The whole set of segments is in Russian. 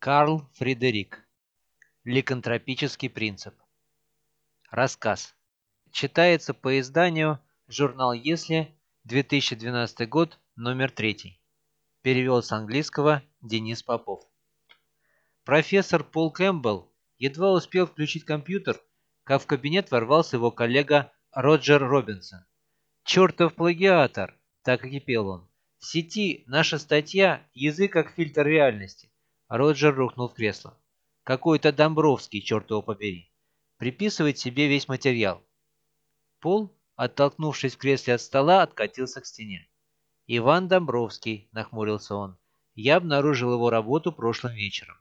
Карл Фредерик. Ликантропический принцип. Рассказ. Читается по изданию «Журнал Если», 2012 год, номер 3. Перевел с английского Денис Попов. Профессор Пол Кэмпбелл едва успел включить компьютер, как в кабинет ворвался его коллега Роджер Робинсон. «Чертов плагиатор!» – так и кипел он. В сети наша статья «Язык как фильтр реальности». Роджер рухнул в кресло. Какой-то Домбровский, черт его побери. Приписывает себе весь материал. Пол, оттолкнувшись в кресле от стола, откатился к стене. «Иван Домбровский», — нахмурился он. «Я обнаружил его работу прошлым вечером».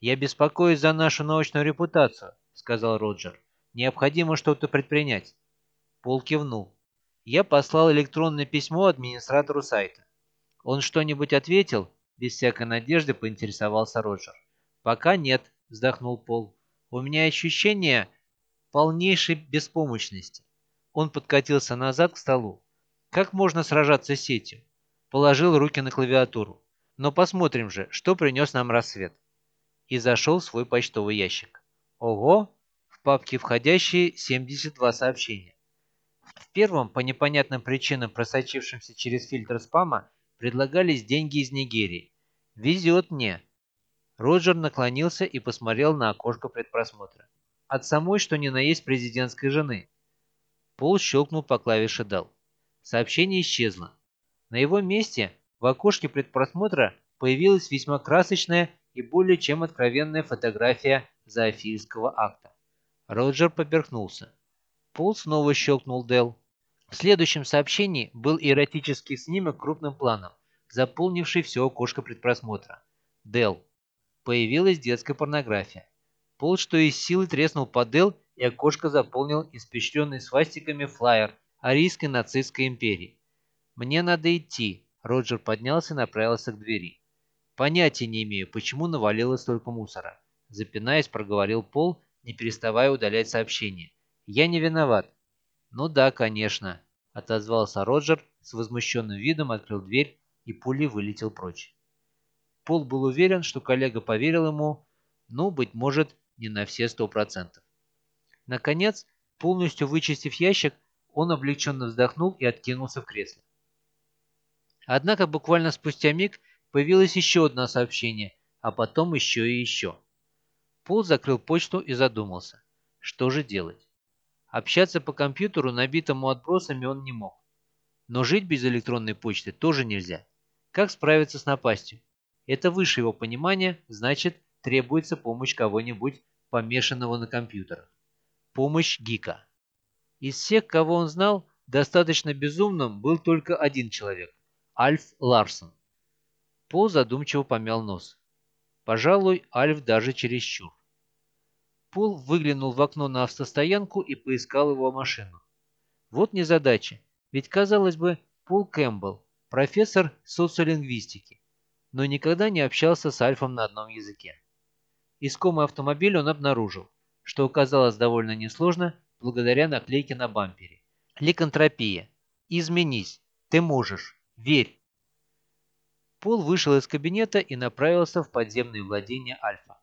«Я беспокоюсь за нашу научную репутацию», — сказал Роджер. «Необходимо что-то предпринять». Пол кивнул. Я послал электронное письмо администратору сайта. «Он что-нибудь ответил?» Без всякой надежды поинтересовался Роджер. «Пока нет», — вздохнул Пол. «У меня ощущение полнейшей беспомощности». Он подкатился назад к столу. «Как можно сражаться с сетью?» Положил руки на клавиатуру. «Но посмотрим же, что принес нам рассвет». И зашел в свой почтовый ящик. Ого! В папке входящие 72 сообщения. В первом, по непонятным причинам просочившимся через фильтр спама, предлагались деньги из Нигерии. «Везет мне». Роджер наклонился и посмотрел на окошко предпросмотра. От самой, что ни на есть президентской жены. Пол щелкнул по клавише «Дал». Сообщение исчезло. На его месте в окошке предпросмотра появилась весьма красочная и более чем откровенная фотография зоофильского акта. Роджер поперхнулся. Пол снова щелкнул «Дел». В следующем сообщении был эротический снимок крупным планом, заполнивший все окошко предпросмотра. Дел. Появилась детская порнография. Пол что из силы треснул по Дел, и окошко заполнил испещренный свастиками флаер Арийской нацистской империи. «Мне надо идти», — Роджер поднялся и направился к двери. «Понятия не имею, почему навалилось столько мусора», — запинаясь, проговорил Пол, не переставая удалять сообщение. «Я не виноват. «Ну да, конечно», — отозвался Роджер, с возмущенным видом открыл дверь и пулей вылетел прочь. Пол был уверен, что коллега поверил ему, ну, быть может, не на все сто процентов. Наконец, полностью вычистив ящик, он облегченно вздохнул и откинулся в кресле. Однако буквально спустя миг появилось еще одно сообщение, а потом еще и еще. Пол закрыл почту и задумался, что же делать. Общаться по компьютеру, набитому отбросами, он не мог. Но жить без электронной почты тоже нельзя. Как справиться с напастью? Это выше его понимания, значит, требуется помощь кого-нибудь, помешанного на компьютерах. Помощь Гика. Из всех, кого он знал, достаточно безумным был только один человек – Альф Ларсон. Пол задумчиво помял нос. Пожалуй, Альф даже чересчур. Пол выглянул в окно на автостоянку и поискал его машину. Вот незадача, ведь, казалось бы, Пол Кэмпбелл, профессор социолингвистики, но никогда не общался с Альфом на одном языке. Искомый автомобиль он обнаружил, что оказалось довольно несложно благодаря наклейке на бампере. Ликантропия. Изменись. Ты можешь. Верь. Пол вышел из кабинета и направился в подземные владения Альфа.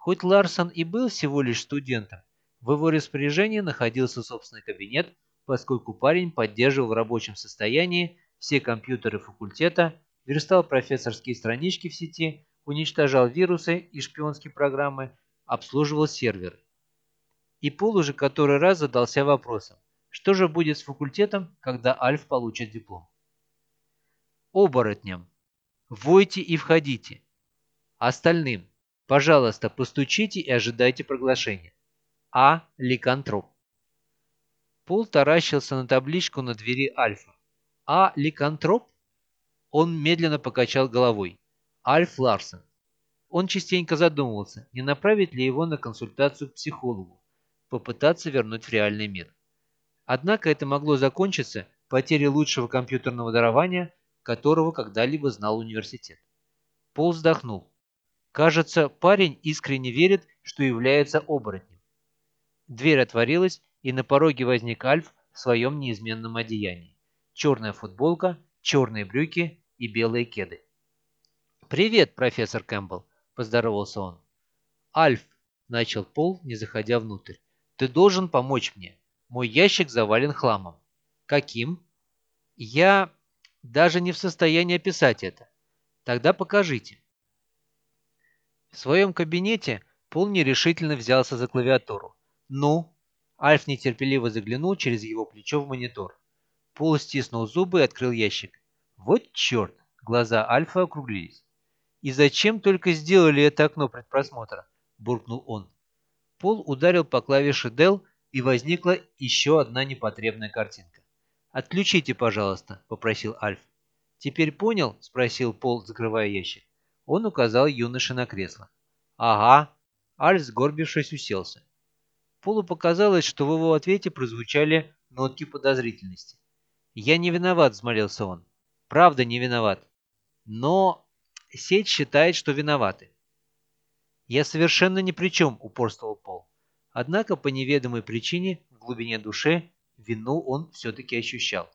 Хоть Ларсон и был всего лишь студентом, в его распоряжении находился собственный кабинет, поскольку парень поддерживал в рабочем состоянии все компьютеры факультета, верстал профессорские странички в сети, уничтожал вирусы и шпионские программы, обслуживал серверы. И Пол уже который раз задался вопросом, что же будет с факультетом, когда Альф получит диплом. Оборотням. Войте и входите. Остальным. Пожалуйста, постучите и ожидайте проглашения. А. Ликантроп. Пол таращился на табличку на двери Альфа. А. Ликантроп? Он медленно покачал головой. Альф Ларсен. Он частенько задумывался, не направить ли его на консультацию к психологу, попытаться вернуть в реальный мир. Однако это могло закончиться потерей лучшего компьютерного дарования, которого когда-либо знал университет. Пол вздохнул. Кажется, парень искренне верит, что является оборотнем. Дверь отворилась, и на пороге возник Альф в своем неизменном одеянии. Черная футболка, черные брюки и белые кеды. «Привет, профессор Кэмпбелл», – поздоровался он. «Альф», — начал Пол, не заходя внутрь, — «ты должен помочь мне. Мой ящик завален хламом». «Каким?» «Я даже не в состоянии описать это. Тогда покажите». В своем кабинете Пол нерешительно взялся за клавиатуру. «Ну?» Альф нетерпеливо заглянул через его плечо в монитор. Пол стиснул зубы и открыл ящик. «Вот черт!» Глаза Альфа округлились. «И зачем только сделали это окно предпросмотра?» – буркнул он. Пол ударил по клавише Del, и возникла еще одна непотребная картинка. «Отключите, пожалуйста», – попросил Альф. «Теперь понял?» – спросил Пол, закрывая ящик. Он указал юноше на кресло. «Ага». Альф, сгорбившись, уселся. Полу показалось, что в его ответе прозвучали нотки подозрительности. «Я не виноват», — взмолился он. «Правда не виноват. Но сеть считает, что виноваты. Я совершенно ни при чем, упорствовал Пол. Однако по неведомой причине в глубине души вину он все-таки ощущал.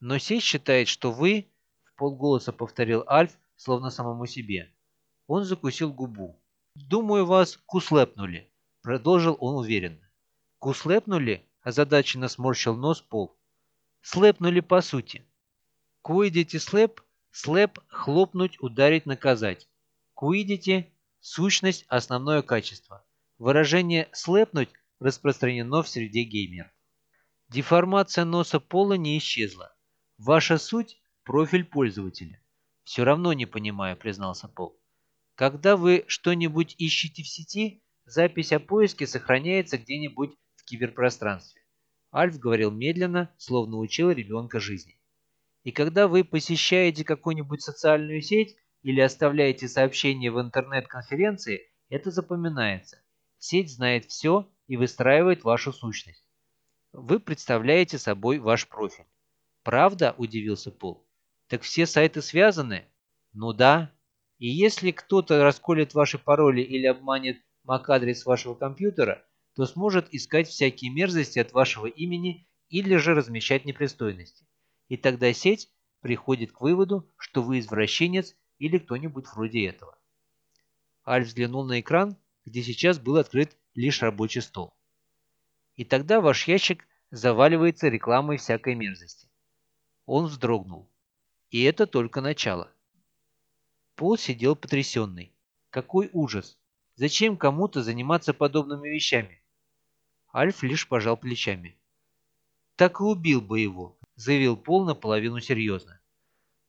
Но сеть считает, что вы, в полголоса повторил Альф, словно самому себе. Он закусил губу. «Думаю, вас куслепнули», — продолжил он уверенно. «Куслепнули?» — озадаченно сморщил нос Пол. «Слепнули по сути. Куидите слеп Слэп – хлопнуть, ударить, наказать. Куидите – сущность, основное качество. Выражение «слэпнуть» распространено в среде геймеров. Деформация носа пола не исчезла. Ваша суть – профиль пользователя. Все равно не понимаю, признался Пол. Когда вы что-нибудь ищете в сети, запись о поиске сохраняется где-нибудь в киберпространстве. Альф говорил медленно, словно учил ребенка жизни. И когда вы посещаете какую-нибудь социальную сеть или оставляете сообщение в интернет-конференции, это запоминается. Сеть знает все и выстраивает вашу сущность. Вы представляете собой ваш профиль. «Правда?» – удивился Пол. «Так все сайты связаны?» «Ну да. И если кто-то расколет ваши пароли или обманет MAC-адрес вашего компьютера, то сможет искать всякие мерзости от вашего имени или же размещать непристойности и тогда сеть приходит к выводу, что вы извращенец или кто-нибудь вроде этого. Альф взглянул на экран, где сейчас был открыт лишь рабочий стол. И тогда ваш ящик заваливается рекламой всякой мерзости. Он вздрогнул. И это только начало. Пол сидел потрясенный. Какой ужас! Зачем кому-то заниматься подобными вещами? Альф лишь пожал плечами. Так и убил бы его, — заявил Пол наполовину серьезно.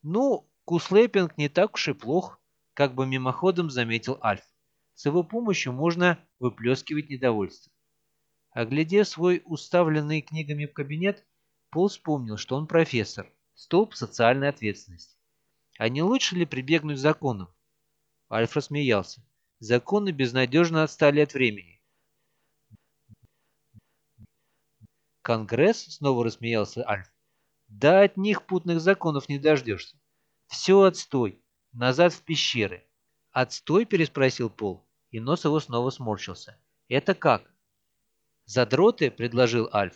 «Ну, куслепинг не так уж и плох», — как бы мимоходом заметил Альф. «С его помощью можно выплескивать недовольство». Оглядев свой уставленный книгами кабинет, Пол вспомнил, что он профессор, столб социальной ответственности. А не лучше ли прибегнуть к законам? Альф рассмеялся. Законы безнадежно отстали от времени. Конгресс? Снова рассмеялся Альф. Да от них путных законов не дождешься. Все отстой. Назад в пещеры. Отстой? переспросил Пол, и нос его снова сморщился. Это как? Задроты? предложил Альф.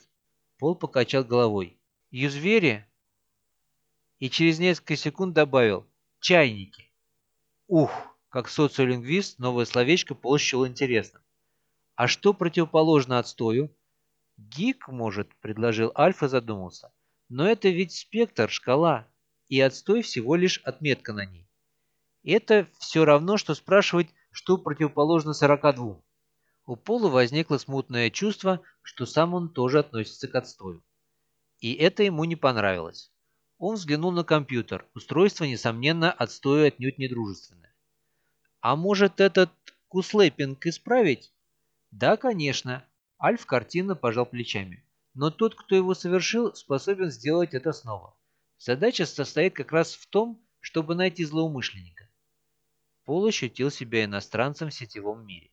Пол покачал головой. Юзвери? И через несколько секунд добавил. Чайники. Ух, как социолингвист, новое словечко Пол счел интересным. А что противоположно отстою? Гик, может, предложил Альф и задумался. Но это ведь спектр, шкала, и отстой всего лишь отметка на ней. Это все равно, что спрашивать, что противоположно 42. У Пола возникло смутное чувство, что сам он тоже относится к отстою. И это ему не понравилось. Он взглянул на компьютер. Устройство, несомненно, отстою отнюдь недружественное. А может этот куслейпинг исправить? Да, конечно. Альф картинно пожал плечами но тот, кто его совершил, способен сделать это снова. Задача состоит как раз в том, чтобы найти злоумышленника. Пол ощутил себя иностранцем в сетевом мире.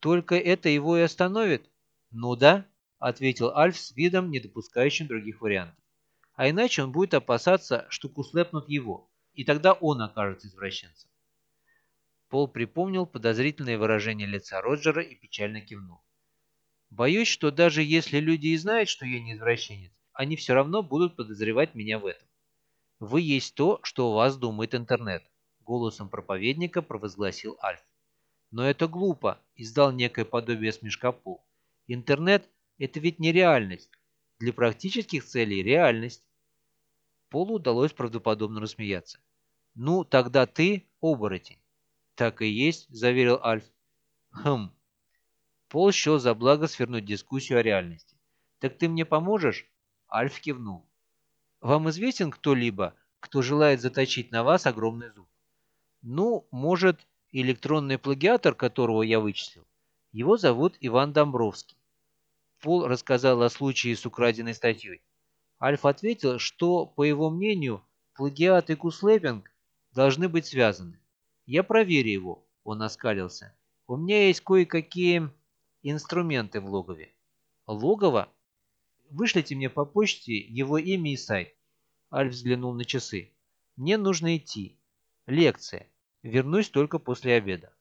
Только это его и остановит? Ну да, ответил Альф с видом, не допускающим других вариантов. А иначе он будет опасаться, что куслепнут его, и тогда он окажется извращенцем. Пол припомнил подозрительное выражение лица Роджера и печально кивнул. Боюсь, что даже если люди и знают, что я не извращенец, они все равно будут подозревать меня в этом. Вы есть то, что у вас думает интернет, голосом проповедника провозгласил Альф. Но это глупо, издал некое подобие смешка Пол. Интернет – это ведь не реальность. Для практических целей – реальность. Полу удалось правдоподобно рассмеяться. «Ну, тогда ты оборотень». «Так и есть», – заверил Альф. «Хм». Пол счел за благо свернуть дискуссию о реальности. «Так ты мне поможешь?» Альф кивнул. «Вам известен кто-либо, кто желает заточить на вас огромный зуб?» «Ну, может, электронный плагиатор, которого я вычислил. Его зовут Иван Домбровский. Пол рассказал о случае с украденной статьей. Альф ответил, что, по его мнению, плагиат и куслепинг должны быть связаны. «Я проверю его», — он оскалился. «У меня есть кое-какие инструменты в логове». «Логово?» «Вышлите мне по почте его имя и сайт». Альф взглянул на часы. «Мне нужно идти. Лекция. Вернусь только после обеда.